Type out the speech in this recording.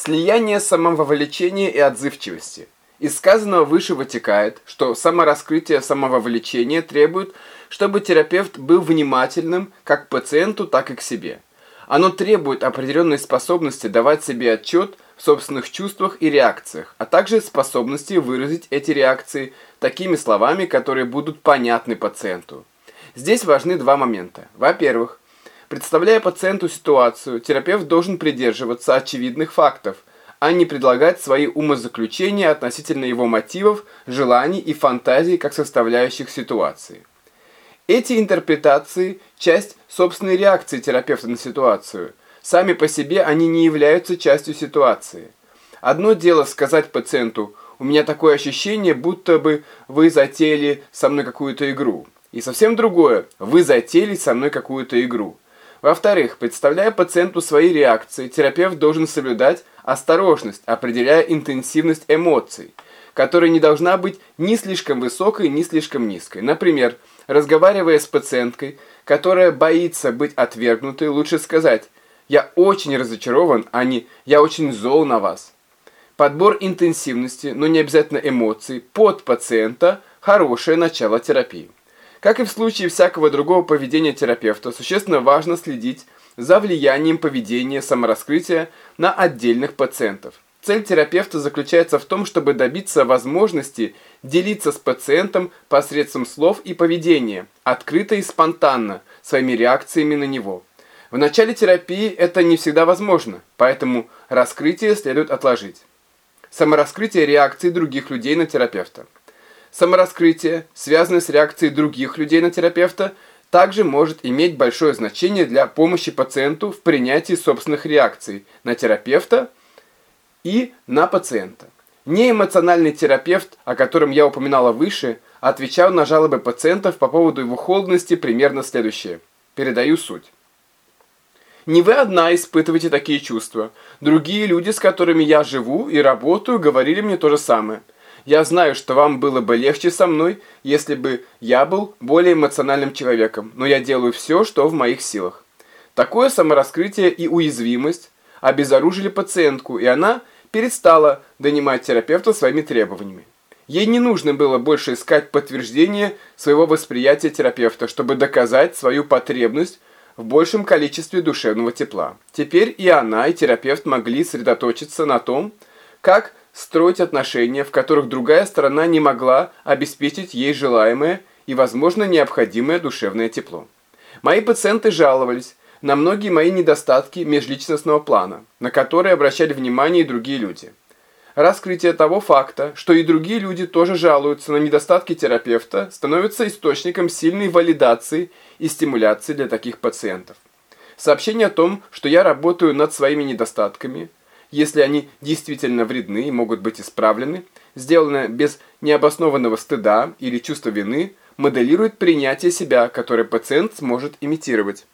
Слияние самововлечения и отзывчивости. Из сказанного выше вытекает, что самораскрытие самововлечения требует, чтобы терапевт был внимательным как к пациенту, так и к себе. Оно требует определенной способности давать себе отчет в собственных чувствах и реакциях, а также способности выразить эти реакции такими словами, которые будут понятны пациенту. Здесь важны два момента. Во-первых, Представляя пациенту ситуацию, терапевт должен придерживаться очевидных фактов, а не предлагать свои умозаключения относительно его мотивов, желаний и фантазий как составляющих ситуации. Эти интерпретации – часть собственной реакции терапевта на ситуацию. Сами по себе они не являются частью ситуации. Одно дело сказать пациенту «У меня такое ощущение, будто бы вы затеяли со мной какую-то игру». И совсем другое – «Вы затеяли со мной какую-то игру». Во-вторых, представляя пациенту свои реакции, терапевт должен соблюдать осторожность, определяя интенсивность эмоций, которая не должна быть ни слишком высокой, ни слишком низкой. Например, разговаривая с пациенткой, которая боится быть отвергнутой, лучше сказать «Я очень разочарован», а не «Я очень зол на вас». Подбор интенсивности, но не обязательно эмоций, под пациента – хорошее начало терапии. Как и в случае всякого другого поведения терапевта, существенно важно следить за влиянием поведения самораскрытия на отдельных пациентов. Цель терапевта заключается в том, чтобы добиться возможности делиться с пациентом посредством слов и поведения, открыто и спонтанно, своими реакциями на него. В начале терапии это не всегда возможно, поэтому раскрытие следует отложить. Самораскрытие реакций других людей на терапевта – Самораскрытие, связанное с реакцией других людей на терапевта, также может иметь большое значение для помощи пациенту в принятии собственных реакций на терапевта и на пациента. Неэмоциональный терапевт, о котором я упоминала выше, отвечал на жалобы пациентов по поводу его холодности примерно следующее. Передаю суть. Не вы одна испытываете такие чувства. Другие люди, с которыми я живу и работаю, говорили мне то же самое – я знаю, что вам было бы легче со мной, если бы я был более эмоциональным человеком, но я делаю все, что в моих силах. Такое самораскрытие и уязвимость обезоружили пациентку, и она перестала донимать терапевта своими требованиями. Ей не нужно было больше искать подтверждение своего восприятия терапевта, чтобы доказать свою потребность в большем количестве душевного тепла. Теперь и она, и терапевт могли сосредоточиться на том, как строить отношения, в которых другая сторона не могла обеспечить ей желаемое и, возможно, необходимое душевное тепло. Мои пациенты жаловались на многие мои недостатки межличностного плана, на которые обращали внимание и другие люди. Раскрытие того факта, что и другие люди тоже жалуются на недостатки терапевта, становится источником сильной валидации и стимуляции для таких пациентов. Сообщение о том, что я работаю над своими недостатками – если они действительно вредны и могут быть исправлены, сделанное без необоснованного стыда или чувства вины, моделирует принятие себя, которое пациент сможет имитировать.